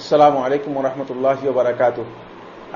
আসসালামু আলাইকুম রহমতুল্লাহ বারাকাত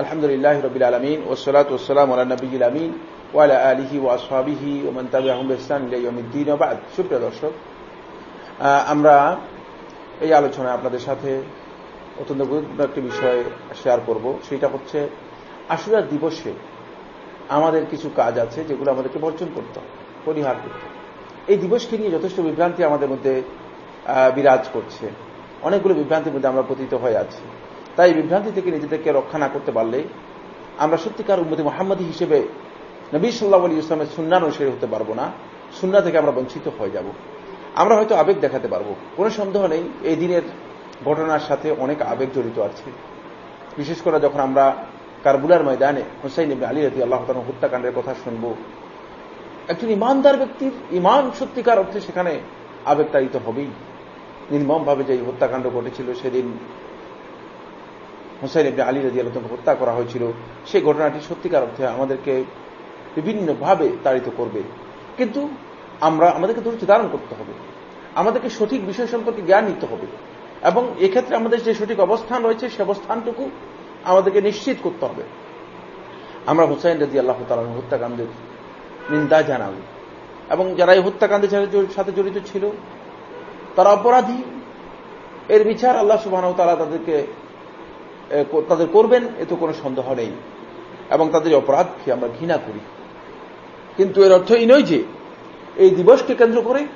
আলহামদুলিল্লাহ রবিল আলমিন ওসলাত ওসালাম আল্লাহ নবীল আমিন ওয়ালা আলিহি ওয়াসহাবিহি ওমান তাবি আহমদ ইসলাম ইলাইমিদ্দিন সুপ্রিয় দর্শক আমরা এই আলোচনায় আপনাদের সাথে অত্যন্ত গুরুত্বপূর্ণ একটি বিষয় শেয়ার করব। সেটা হচ্ছে আশুরার দিবসে আমাদের কিছু কাজ আছে যেগুলো আমাদেরকে বর্জন করতে পরিহার করতে এই দিবসকে নিয়ে যথেষ্ট বিভ্রান্তি আমাদের মধ্যে বিরাজ করছে। অনেকগুলো বিভ্রান্তির মধ্যে আমরা পতিত হয়ে আছি। তাই বিভ্রান্তি থেকে নিজেদেরকে রক্ষা না করতে পারলে আমরা সত্যিকার উন্মতি মোহাম্মদী হিসেবে নবী সাল্লাহ আলী ইসলামের সুন্নার অনুসারী হতে পারব না। সুন্না থেকে আমরা বঞ্চিত হয়ে যাব। আমরা হয়তো আবেগ দেখাতে পারব। কোনো সন্দেহ নেই, এই দিনের ঘটনার সাথে অনেক আবেগ জড়িত আছে। বিশেষ করে যখন আমরা কারবুলার ময়দানে হুসাইন ইবনে আলী রাতি আল্লাহ তালা হত্যাকাণ্ডের কথা শুনব, একজন ইমানদার ব্যক্তির ইমান সত্যিকার অর্থে সেখানে আবেগতাড়িত হবেই। নির্মমভাবে যে হত্যাকাণ্ড ঘটেছিল, সেদিন হুসাইন ইবনে আলী রাজি হত্যা করা হয়েছিল। সেই ঘটনাটি সত্যিকার অর্থে আমাদেরকে বিভিন্নভাবে তাড়িত করবে। কিন্তু আমরা, আমাদেরকে ধৈর্য ধারণ করতে হবে। আমাদেরকে সঠিক বিষয় সম্পর্কে জ্ঞান নিতে হবে। এবং এক্ষেত্রে আমাদের যে সঠিক অবস্থান রয়েছে, সে অবস্থানটুকু আমাদেরকে নিশ্চিত করতে হবে। আমরা হুসাইন রাজি আল্লাহ তালন হত্যাকাণ্ডের নিন্দা জানাব এবং যারা এই হত্যাকাণ্ডের সাথে জড়িত ছিল তারা অপরাধী। এর বিচার আল্লাহ সুবাহ তারা তাদেরকে তাদের করবেন, এতে কোনো সন্দেহ নেই। এবং তাদের অপরাধকে আমরা ঘৃণা করি। কিন্তু এর অর্থ এই নয় যে, এই দিবসকে কেন্দ্র করে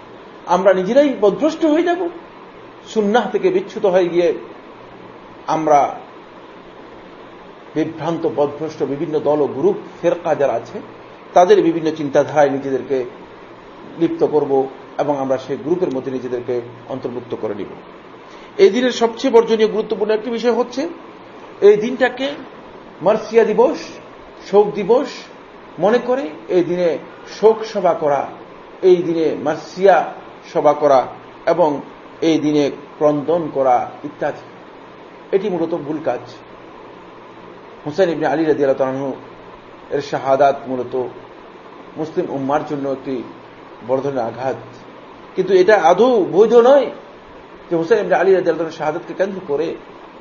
আমরা নিজেরাই বদভ্রষ্ট হয়ে যাব। সুন্নাহ থেকে বিচ্ছুত হয়ে গিয়ে আমরা বিভ্রান্ত, বদভ্রষ্ট বিভিন্ন দল ও গ্রুপ, ফেরকা যারা আছে, তাদের বিভিন্ন চিন্তাধারায় নিজেদেরকে লিপ্ত করব। এবং আমরা সেই গ্রুপের মধ্যে নিজেদেরকে অন্তর্ভুক্ত করে নিব। এই দিনের সবচেয়ে বর্জনীয় গুরুত্বপূর্ণ একটি বিষয় হচ্ছে, এই দিনটাকে মার্সিয়া দিবস, শোক দিবস মনে করে এই দিনে শোক সভা করা, এই দিনে মার্সিয়া সভা করা এবং এই দিনে ক্রন্দন করা ইত্যাদি। এটি মূলত ভুল কাজ। হুসেন ইবনে আলী রাজি আল্লাহ এর শাহাদাত মূলত মুসলিম উম্মার জন্য একটি বড় ধরনের আঘাত। কিন্তু এটা আদৌ বৈধ নয় যে হুসেন ইবনে আলী রাজি আল্লাহ শাহাদাতকে কেন্দ্র করে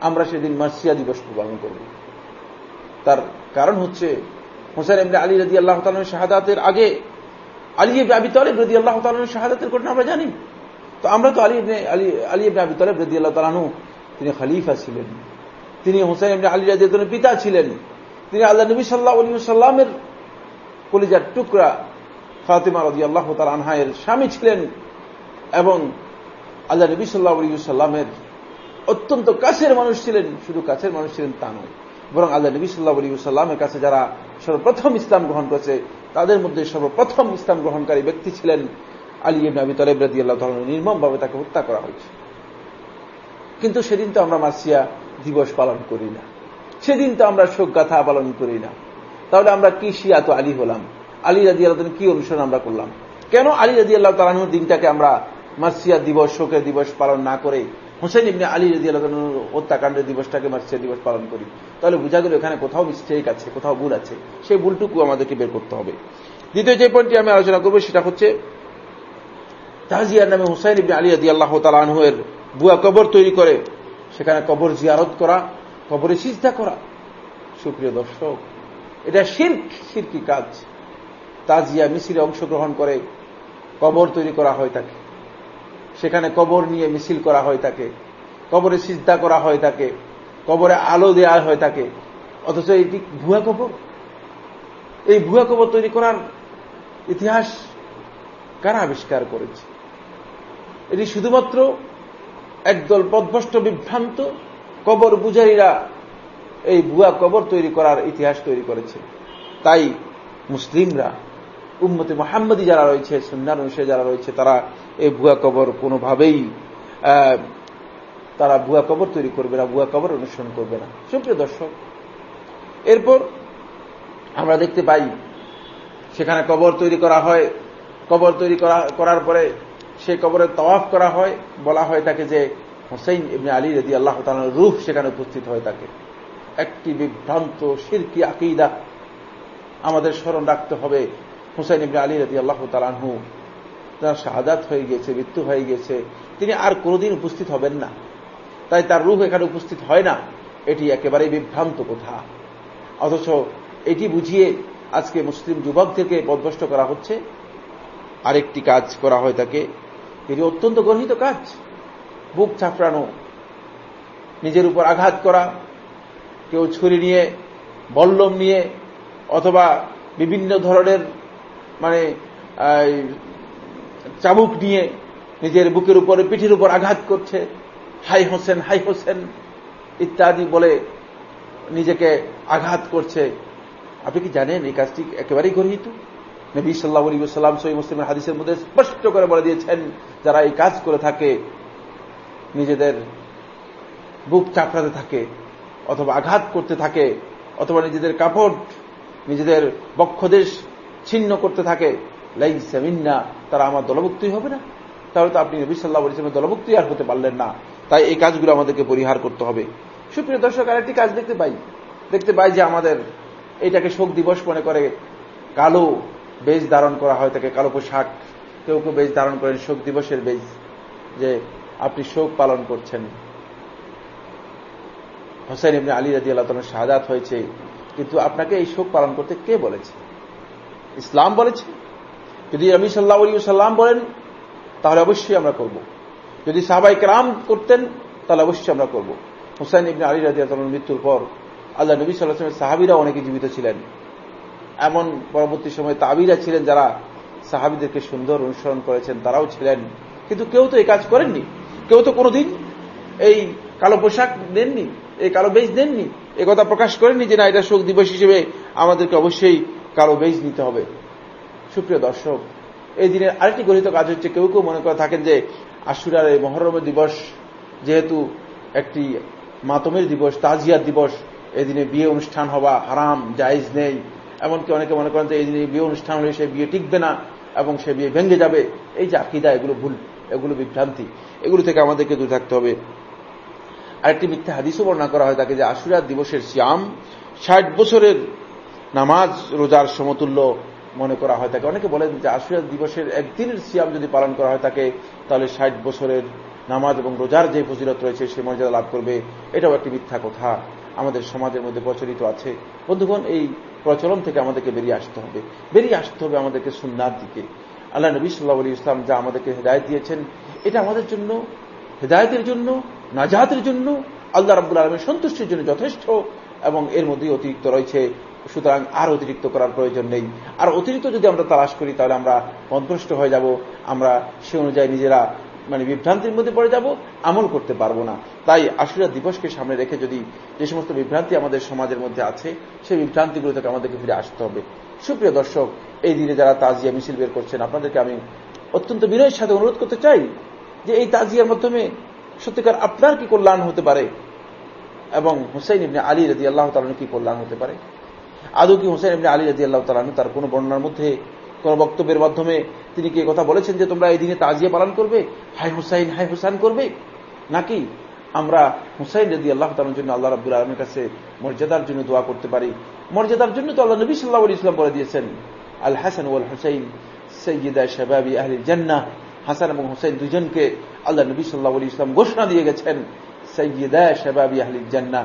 আমরা সেদিন মার্সিয়া দিবস পালন করব। তার কারণ হচ্ছে হুসেন ইবনে আলী রাজি আল্লাহ তালের শাহাদাতের আগে আলী ইবনে আবি তলেব রদি আল্লাহ তালের শাহাদাতের ঘটনা আমরা জানি। তো আমরা তো আলী আলী আলী ইবনে আবি তলেব রদি আল্লাহ তালানু তিনি খালিফা ছিলেন। তিনি হুসেন ইবনে আলী রাজি পিতা ছিলেন। তিনি আল্লাহ নবী সাল্লাহ আলী সাল্লামের কলিজার টুকরা ফাতিমা রদি আল্লাহ তাল আনহায়ের স্বামী ছিলেন। এবং আল্লাহ নবী সাল্লাহ সাল্লামের অত্যন্ত কাছের মানুষ ছিলেন, শুধু কাছের মানুষ ছিলেন তা নয়। বরং আল্লাহ নবী সাল্লাহ আলী সাল্লামের কাছে যারা সর্বপ্রথম ইসলাম গ্রহণ করেছে, তাদের মধ্যে সর্বপ্রথম ইসলাম গ্রহণকারী ব্যক্তি ছিলেন আলী নবী তলেব রাদি আল্লাহ নির্মমভাবে তাকে হত্যা করা হয়েছে। কিন্তু সেদিন তো আমরা মাসিয়া দিবস পালন করি না। সেদিন তো আমরা শোক গাথা পালন করি না। তাহলে আমরা কি শিয়া তো আলী হলাম? আলী রাজি আল্লাহ কি অনুসরণ আমরা করলাম? কেন আলী রাজি আল্লাহ তালানুর দিনটাকে আমরা মার্সিয়া দিবস শোকের দিবস পালন না করে হোসেন ইবনে আলী আল্লাহ হত্যাকাণ্ডের দিবসটাকে মার্সিয়া দিবস পালন করি। তাহলে বোঝা গেল এখানে কোথাও মিস্টেক আছে, কোথাও ভুল আছে। সেই ভুলটুকু আমাদেরকে বের করতে হবে। দ্বিতীয় যে পয়েন্টটি আমি আলোচনা করব, সেটা হচ্ছে তাজিয়ার নামে হুসাইন ইবনে আলী রাজি আল্লাহ তালানহু এর বুয়া কবর তৈরি করে। সেখানে কবর জিয়ারত করা, কবরে সিজদা করা। সুপ্রিয় দর্শক, এটা শির্ক, শিরকি কাজ। তাজিয়া মিছিলে অংশগ্রহণ করে কবর তৈরি করা হয় তাকে। সেখানে কবর নিয়ে মিছিল করা হয় তাকে। কবরে সিজদা করা হয় তাকে। কবরে আলো দেওয়া হয় তাকে। অথচ এটি ভুয়া কবর? এই ভুয়া কবর তৈরি করার ইতিহাস কারা আবিষ্কার করেছে? এটি শুধুমাত্র একদল পদভষ্ট বিভ্রান্ত কবর পূজারীরা এই ভুয়া কবর তৈরি করার ইতিহাস তৈরি করেছে। তাই মুসলিমরা, উম্মতে মোহাম্মদী যারা রয়েছে, সুন্নার অনুসারে যারা রয়েছে, তারা এই ভুয়া কবর কোনোভাবেই তারা ভুয়া কবর তৈরি করবে না, ভুয়া কবর অনুসরণ করবে না। সুপ্রিয় দর্শক, এরপর আমরা দেখতে পাই, সেখানে কবর তৈরি করা হয়, কবর তৈরি করার পরে সেই কবরে তওয়াফ করা হয়, বলা হয় তাকে যে হোসেন ইবনে আলী রদি আল্লাহ তালার রুহ সেখানে উপস্থিত হয় তাকে। একটি বিভ্রান্ত শিরকি আকিদা আমাদের স্মরণ রাখতে হবে। হুসাইন ইবনে আলী রদি আল্লাহ তালানহু তার শাহাদাত হয়ে গিয়েছে মৃত্যু হয়ে গেছে, তিনি আর কোনোদিন উপস্থিত হবেন না। তাই তার রূপ এখানে উপস্থিত হয় না। এটি একেবারেই বিভ্রান্ত কথা। অথচ এটি বুঝিয়ে আজকে মুসলিম যুবকদেরকে পদভষ্ট করা হচ্ছে। আরেকটি কাজ করা হয় তাকে। এটি অত্যন্ত গর্হিত কাজ। বুক ছাপড়ানো, নিজের উপর আঘাত করা, কেউ ছুরি নিয়ে, বল্লম নিয়ে, অথবা বিভিন্ন ধরনের মানে চাবুক নিয়ে নিজের বুকের উপরে, পিঠের উপর আঘাত করছে। হাই হোসেন হাই হোসেন, ইত্যাদি বলে নিজেকে আঘাত করছে। আপনি কি জানেন এই কাজটি একেবারেই গর্হিত? নবী সাল্লাহ আলী সাল্লাম সহি মুসলিমের হাদিসের মধ্যে স্পষ্ট করে বলে দিয়েছেন, যারা এই কাজ করে থাকে, নিজেদের বুক চাপড়াতে থাকে, অথবা আঘাত করতে থাকে, অথবা নিজেদের কাপড়, নিজেদের বক্ষদেশ ছিন্ন করতে থাকে লাই তারা আমার দলভুক্তই হবে না। তাহলে তো আপনি নবী সাল্লাহ ইসলামের দলভুক্তই আর হতে পারলেন না। তাই এই কাজগুলো আমাদেরকে পরিহার করতে হবে। সুপ্রিয় দর্শক, আরেকটি কাজ দেখতে পাই। দেখতে পাই যে আমাদের এটাকে শোক দিবস মনে করে। কালো বেজ ধারণ করা হয় তাকে, কালো পোশাক। কেউ কেউ বেজ ধারণ করেন শোক দিবসের বেজ যে আপনি শোক পালন করছেন। হোসেন ইবনে আলী রাজি আল্লাহ শাহাদাত হয়েছে। কিন্তু আপনাকে এই শোক পালন করতে কে বলেছে? ইসলাম বলেছে? যদি রবি সাল্লাহ আলী সাল্লাম বলেন, তাহলে অবশ্যই আমরা করব। যদি সাহাবাই রাম করতেন, তাহলে অবশ্যই আমরা করব। হুসাইন ইবনে আলী রাজি আল্লাহ মৃত্যুর পর আল্লাহ নবী সাল্লাহামের সাহাবিরা অনেকে জীবিত ছিলেন। এমন পরবর্তী সময়ে তাবিরা ছিলেন যারা সাহাবিদেরকে সুন্দর অনুসরণ করেছেন, তারাও ছিলেন। কিন্তু কেউ তো এই কাজ করেননি। কেউ তো কোনোদিন এই কালো পোশাক দেননি, এই কালো বেজ দেননি, এ কথা প্রকাশ করেননি যে না, এটা শোক দিবস হিসেবে আমাদেরকে অবশ্যই কালো বেজ নিতে হবে। সুপ্রিয় দর্শক, এই দিনের আরেকটি গঠিত কাজ হচ্ছে কেউ কেউ মনে করে থাকেন যে আশুরার এই মহরম দিবস যেহেতু একটি মাতমের দিবস, তাজিয়ার দিবস, এই দিনে বিয়ে অনুষ্ঠান হওয়া হারাম, জায়জ নেই। এমনকি অনেকে মনে করেন যে এই দিনে বিয়ে অনুষ্ঠান হলে সে বিয়ে টিকবে না এবং সে বিয়ে ভেঙে যাবে। এই যে আকিদা, এগুলো ভুল, এগুলো বিভ্রান্তি, এগুলো থেকে আমাদেরকে দূরে থাকতে হবে। আরেকটি মিথ্যা হাদিসও বর্ণনা করা হয় তাকে যে আশুরার দিবসের শ্যাম ষাট বছরের নামাজ, রোজার সমতুল্য মনে করা হয় তাকে। অনেকে বলেন যে আশুরার দিবসের একদিনের সিয়াম যদি পালন করা হয় তাকে, তাহলে ষাট বছরের নামাজ এবং রোজার যে ফজিলত রয়েছে সে মর্যাদা লাভ করবে। এটাও একটি মিথ্যা কথা। আমাদের সমাজের মধ্যে প্রচলিত আছে। বন্ধুগণ, এই প্রচলন থেকে আমাদেরকে বেরিয়ে আসতে হবে। বেরিয়ে আসতে হবে আমাদেরকে সুন্নার দিকে। আল্লাহ নবী সাল্লাহ ইসলাম যা আমাদেরকে হেদায়ত দিয়েছেন, এটা আমাদের জন্য, হেদায়তের জন্য নাজাহাতের জন্য আল্লাহ রাবুল আলমের সন্তুষ্টির জন্য যথেষ্ট এবং এর মধ্যে অতিরিক্ত রয়েছে সুতরাং আর অতিরিক্ত করার প্রয়োজন নেই। আর অতিরিক্ত যদি আমরা তালাশ করি, তাহলে আমরা পদভ্রষ্ট হয়ে যাব। আমরা সে অনুযায়ী নিজেরা মানে বিভ্রান্তির মধ্যে পড়ে যাব, আমল করতে পারব না। তাই আশুরা দিবসকে সামনে রেখে যদি যে সমস্ত বিভ্রান্তি আমাদের সমাজের মধ্যে আছে, সেই বিভ্রান্তিগুলো থেকে আমাদেরকে ফিরে আসতে হবে। সুপ্রিয় দর্শক, এই দিনে যারা তাজিয়া মিছিল বের করছেন, আপনাদেরকে আমি অত্যন্ত বিনয়ের সাথে অনুরোধ করতে চাই যে এই তাজিয়ার মাধ্যমে সত্যিকার আপনার কি কল্যাণ হতে পারে এবং হুসাইন ইবনে আলী রাজি আল্লাহ তালন কি কল্যাণ হতে পারে? আদৌ কি হুসাইন ইবনে আলী রাজি আল্লাহ তালন তার কোন বর্ণনার মধ্যে, কোন বক্তব্যের মাধ্যমে তিনি কি কথা বলেছেন যে তোমরা এই দিনে তাজিয়া পালন করবে? হাই হুসাইন হাই হুসাইন করবে? নাকি আমরা হুসাইন রাজি আল্লাহ তালন জন্য আল্লাহ রাবুল আলমের কাছে মর্যাদার জন্য দোয়া করতে পারি? মর্যাদার জন্য তো আল্লাহ নবী সাল্লাহ ইসলাম বলে দিয়েছেন, আল হাসান ওয়াল হুসাইন সৈয়দা শাবাবি আহলি জান্না হাসান এবং হুসাইন দুজনকে আল্লাহ নবী সাল্লাহ ইসলাম ঘোষণা দিয়ে গেছেন সৈয়দা শাবাবি আহলি জান্না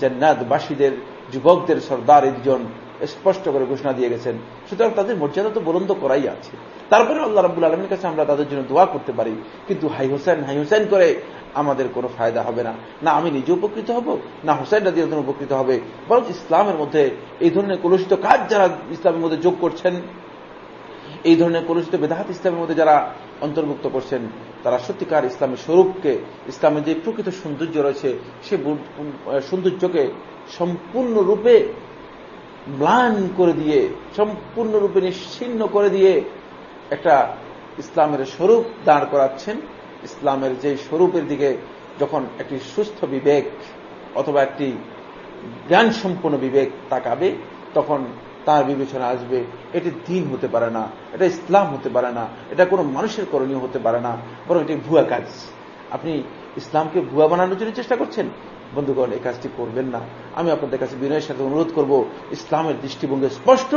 জান্নাতবাসীদের যুবকদের সর্দার এই দুজন স্পষ্ট করে ঘোষণা দিয়ে গেছেন। সুতরাং তাদের মর্যাদা তো বলন্দ করাই আছে। তারপরে আল্লাহ রাবুল আলমীর কাছে আমরা তাদের জন্য দোয়া করতে পারি, কিন্তু হাই হোসেন হাই হোসেন করে আমাদের কোনো ফায়দা হবে না। না আমি নিজে উপকৃত হব, না হোসেন রাজি উপকৃত হবে, বরং ইসলামের মধ্যে এই ধরনের কলুষিত কাজ যারা ইসলামের মধ্যে যোগ করছেন, এই ধরনের কলুষিত বেদাহাত ইসলামের মধ্যে যারা অন্তর্ভুক্ত করছেন, তারা সত্যিকার ইসলামের স্বরূপকে, ইসলামের যে প্রকৃত সৌন্দর্য রয়েছে, সে সৌন্দর্যকে সম্পূর্ণরূপে ম্লান করে দিয়ে, সম্পূর্ণরূপে নিশ্চিন্ন করে দিয়ে একটা ইসলামের স্বরূপ দাঁড় করাচ্ছেন। ইসলামের যে স্বরূপের দিকে যখন একটি সুস্থ বিবেক অথবা একটি জ্ঞান সম্পন্ন বিবেক তাকাবে, তখন তার বিবেচনা আসবে, এটি দিন হতে পারে না, এটা ইসলাম হতে পারে না, এটা কোনো মানুষের করণীয় হতে পারে না, বরং এটি ভুয়া কাজ। আপনি ইসলামকে ভুয়া বানানোর জন্য চেষ্টা করছেন? বন্ধুগণ, এই কাজটি করবেন না। আমি আপনাদের কাছে বিনয়ের সাথে অনুরোধ করব, ইসলামের দৃষ্টিভঙ্গি স্পষ্ট,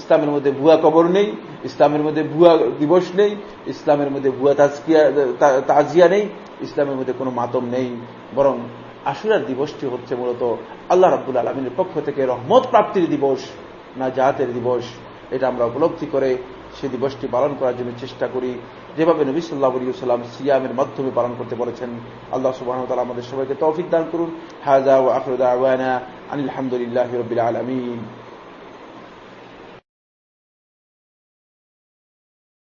ইসলামের মধ্যে ভুয়া কবর নেই, ইসলামের মধ্যে ভুয়া দিবস নেই, ইসলামের মধ্যে ভুয়া তাজকিয়া তাজিয়া নেই, ইসলামের মধ্যে কোনো মাতম নেই। বরং আশুরার দিবসটি হচ্ছে মূলত আল্লাহ রাবুল আলমিনের পক্ষ থেকে রহমত প্রাপ্তির দিবস। না জাহাতের দিবস, এটা আমরা উপলব্ধি করে সে দিবসটি পালন করার জন্য চেষ্টা করি। যেভাবে নবী সাল্লাহ আলী সাল্লাম সিয়ামের মাধ্যমে পালন করতে বলেছেন, আল্লাহ সুবাহ তালা আমাদের সবাইকে তৌফিক দান করুন। হাজা ও আনিল আলহামদুলিল্লাহ রবিল আলমিন।